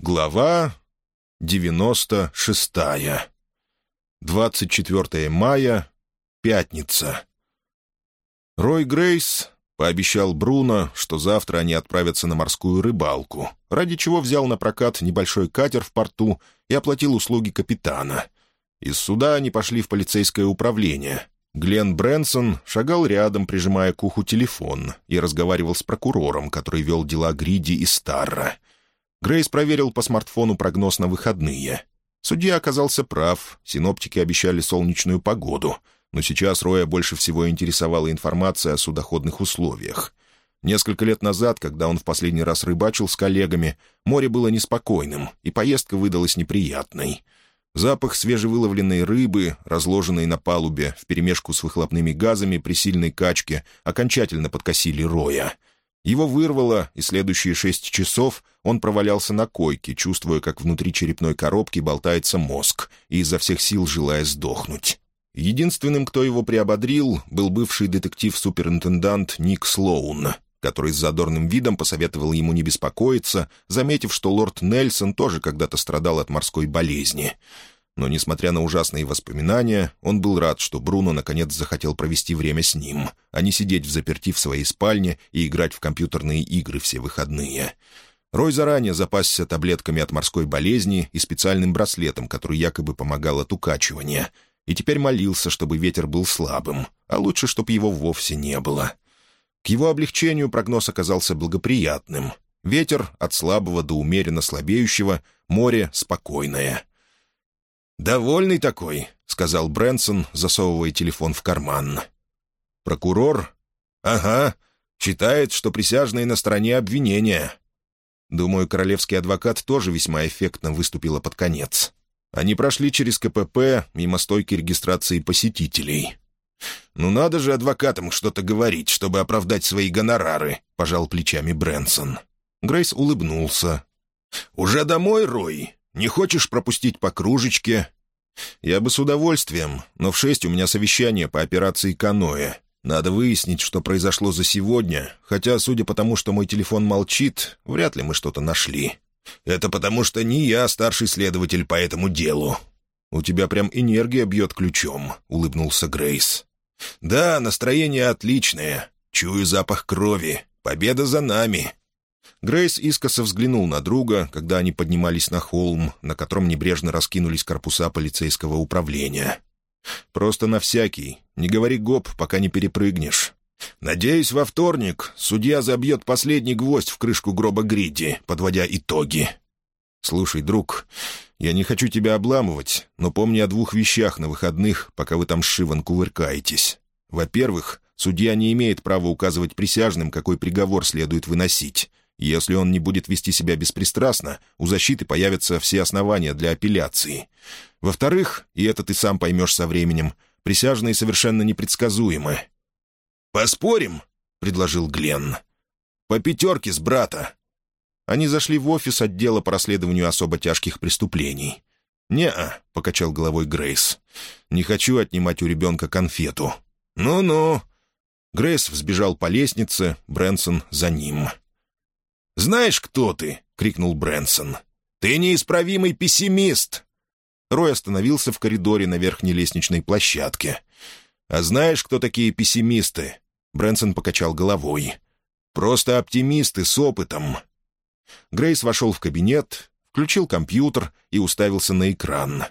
Глава 96. 24 мая. Пятница. Рой Грейс пообещал Бруно, что завтра они отправятся на морскую рыбалку, ради чего взял на прокат небольшой катер в порту и оплатил услуги капитана. Из суда они пошли в полицейское управление. Глен Брэнсон шагал рядом, прижимая к уху телефон, и разговаривал с прокурором, который вел дела Гриди и Старра — Грейс проверил по смартфону прогноз на выходные. Судья оказался прав, синоптики обещали солнечную погоду, но сейчас Роя больше всего интересовала информация о судоходных условиях. Несколько лет назад, когда он в последний раз рыбачил с коллегами, море было неспокойным, и поездка выдалась неприятной. Запах свежевыловленной рыбы, разложенной на палубе, вперемешку с выхлопными газами при сильной качке, окончательно подкосили Роя — его вырвало, и следующие шесть часов он провалялся на койке, чувствуя, как внутри черепной коробки болтается мозг, и изо всех сил желая сдохнуть. Единственным, кто его приободрил, был бывший детектив-суперинтендант Ник Слоун, который с задорным видом посоветовал ему не беспокоиться, заметив, что лорд Нельсон тоже когда-то страдал от морской болезни — но, несмотря на ужасные воспоминания, он был рад, что Бруно наконец захотел провести время с ним, а не сидеть в заперти в своей спальне и играть в компьютерные игры все выходные. Рой заранее запасся таблетками от морской болезни и специальным браслетом, который якобы помогал от укачивания, и теперь молился, чтобы ветер был слабым, а лучше, чтобы его вовсе не было. К его облегчению прогноз оказался благоприятным. Ветер от слабого до умеренно слабеющего, море спокойное — «Довольный такой», — сказал Брэнсон, засовывая телефон в карман. «Прокурор?» «Ага. Считает, что присяжные на стороне обвинения». Думаю, королевский адвокат тоже весьма эффектно выступила под конец. Они прошли через КПП мимо стойки регистрации посетителей. «Ну надо же адвокатам что-то говорить, чтобы оправдать свои гонорары», — пожал плечами Брэнсон. Грейс улыбнулся. «Уже домой, Рой? Не хочешь пропустить по кружечке?» «Я бы с удовольствием, но в шесть у меня совещание по операции «Каноэ». Надо выяснить, что произошло за сегодня, хотя, судя по тому, что мой телефон молчит, вряд ли мы что-то нашли. Это потому, что не я старший следователь по этому делу». «У тебя прям энергия бьет ключом», — улыбнулся Грейс. «Да, настроение отличное. Чую запах крови. Победа за нами. Грейс искоса взглянул на друга, когда они поднимались на холм, на котором небрежно раскинулись корпуса полицейского управления. «Просто на всякий. Не говори гоп, пока не перепрыгнешь. Надеюсь, во вторник судья забьет последний гвоздь в крышку гроба Гриди, подводя итоги. Слушай, друг, я не хочу тебя обламывать, но помни о двух вещах на выходных, пока вы там с Шиван кувыркаетесь. Во-первых, судья не имеет права указывать присяжным, какой приговор следует выносить. Если он не будет вести себя беспристрастно, у защиты появятся все основания для апелляции. Во-вторых, и это ты сам поймешь со временем, присяжные совершенно непредсказуемы. «Поспорим?» — предложил Гленн. «По пятерке с брата». Они зашли в офис отдела по расследованию особо тяжких преступлений. «Не-а», — покачал головой Грейс. «Не хочу отнимать у ребенка конфету». «Ну-ну». Грейс взбежал по лестнице, Брэнсон за ним. «Знаешь, кто ты?» — крикнул Брэнсон. «Ты неисправимый пессимист!» Рой остановился в коридоре на верхней лестничной площадке. «А знаешь, кто такие пессимисты?» Брэнсон покачал головой. «Просто оптимисты с опытом». Грейс вошел в кабинет, включил компьютер и уставился на экран.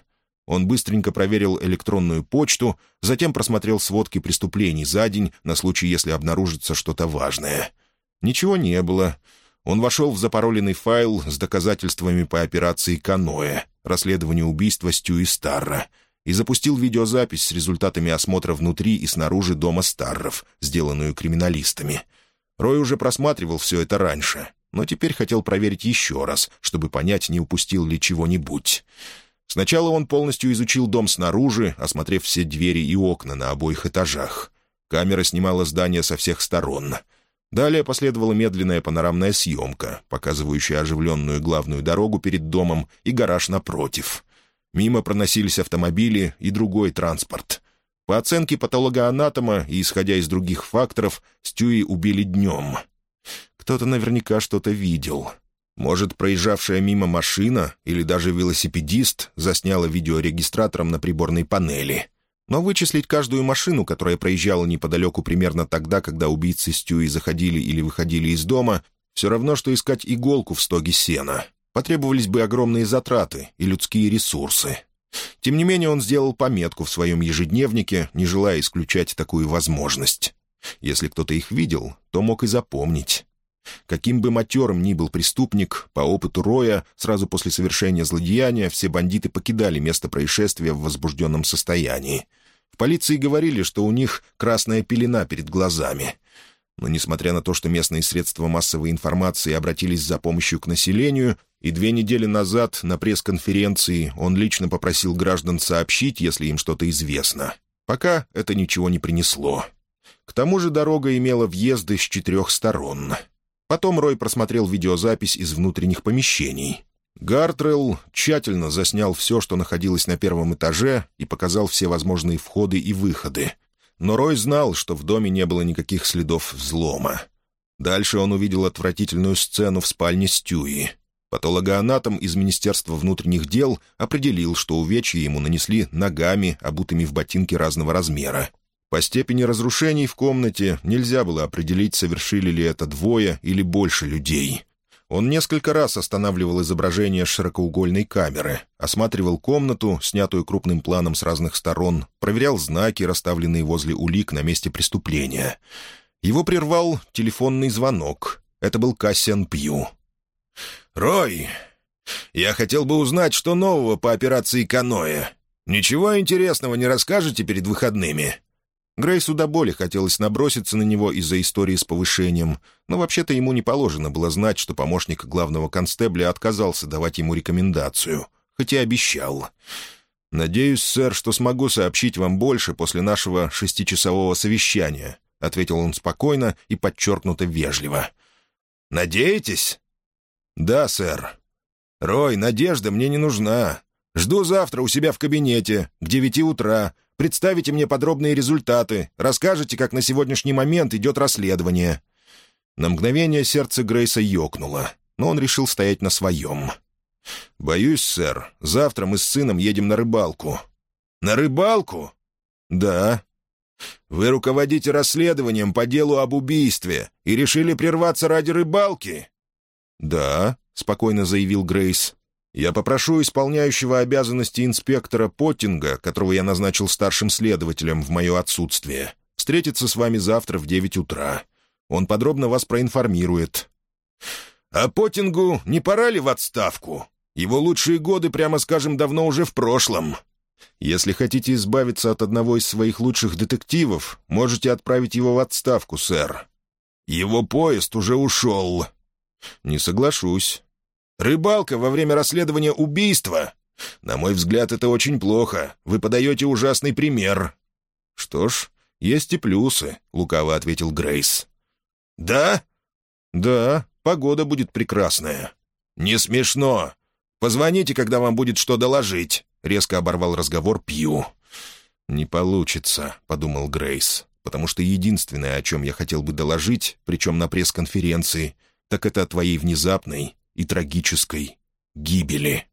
Он быстренько проверил электронную почту, затем просмотрел сводки преступлений за день на случай, если обнаружится что-то важное. Ничего не было. Он вошел в запароленный файл с доказательствами по операции «Каноэ», расследованию убийства Стюи Старра, и запустил видеозапись с результатами осмотра внутри и снаружи дома Старров, сделанную криминалистами. Рой уже просматривал все это раньше, но теперь хотел проверить еще раз, чтобы понять, не упустил ли чего-нибудь. Сначала он полностью изучил дом снаружи, осмотрев все двери и окна на обоих этажах. Камера снимала здание со всех сторон — Далее последовала медленная панорамная съемка, показывающая оживленную главную дорогу перед домом и гараж напротив. Мимо проносились автомобили и другой транспорт. По оценке патологоанатома и исходя из других факторов, Стюи убили днем. Кто-то наверняка что-то видел. Может, проезжавшая мимо машина или даже велосипедист засняла видеорегистратором на приборной панели. Но вычислить каждую машину, которая проезжала неподалеку примерно тогда, когда убийцы Стюи заходили или выходили из дома, все равно, что искать иголку в стоге сена. Потребовались бы огромные затраты и людские ресурсы. Тем не менее, он сделал пометку в своем ежедневнике, не желая исключать такую возможность. Если кто-то их видел, то мог и запомнить. Каким бы матерым ни был преступник, по опыту Роя, сразу после совершения злодеяния все бандиты покидали место происшествия в возбужденном состоянии. В полиции говорили, что у них красная пелена перед глазами. Но несмотря на то, что местные средства массовой информации обратились за помощью к населению, и две недели назад на пресс-конференции он лично попросил граждан сообщить, если им что-то известно. Пока это ничего не принесло. К тому же дорога имела въезды с четырех сторон. Потом Рой просмотрел видеозапись из внутренних помещений. Гартрелл тщательно заснял все, что находилось на первом этаже, и показал все возможные входы и выходы. Но Рой знал, что в доме не было никаких следов взлома. Дальше он увидел отвратительную сцену в спальне Стюи. Патологоанатом из Министерства внутренних дел определил, что увечья ему нанесли ногами, обутыми в ботинки разного размера. По степени разрушений в комнате нельзя было определить, совершили ли это двое или больше людей. Он несколько раз останавливал изображение широкоугольной камеры, осматривал комнату, снятую крупным планом с разных сторон, проверял знаки, расставленные возле улик на месте преступления. Его прервал телефонный звонок. Это был Кассиан Пью. «Рой, я хотел бы узнать, что нового по операции «Каноэ». Ничего интересного не расскажете перед выходными?» Грейсу до боли хотелось наброситься на него из-за истории с повышением, но вообще-то ему не положено было знать, что помощник главного констебля отказался давать ему рекомендацию, хотя обещал. «Надеюсь, сэр, что смогу сообщить вам больше после нашего шестичасового совещания», — ответил он спокойно и подчеркнуто вежливо. «Надеетесь?» «Да, сэр». «Рой, надежда мне не нужна. Жду завтра у себя в кабинете, к девяти утра. Представите мне подробные результаты, расскажете, как на сегодняшний момент идет расследование». На мгновение сердце Грейса ёкнуло, но он решил стоять на своем. «Боюсь, сэр, завтра мы с сыном едем на рыбалку». «На рыбалку?» «Да». «Вы руководите расследованием по делу об убийстве и решили прерваться ради рыбалки?» «Да», — спокойно заявил Грейс. «Я попрошу исполняющего обязанности инспектора Поттинга, которого я назначил старшим следователем в мое отсутствие, встретиться с вами завтра в девять утра. Он подробно вас проинформирует». «А Поттингу не пора ли в отставку? Его лучшие годы, прямо скажем, давно уже в прошлом». «Если хотите избавиться от одного из своих лучших детективов, можете отправить его в отставку, сэр». «Его поезд уже ушел», «Не соглашусь». «Рыбалка во время расследования убийства? На мой взгляд, это очень плохо. Вы подаете ужасный пример». «Что ж, есть и плюсы», — лукаво ответил Грейс. «Да?» «Да, погода будет прекрасная». «Не смешно. Позвоните, когда вам будет что доложить», — резко оборвал разговор Пью. «Не получится», — подумал Грейс, «потому что единственное, о чем я хотел бы доложить, причем на пресс-конференции, так это о твоей внезапной и трагической гибели.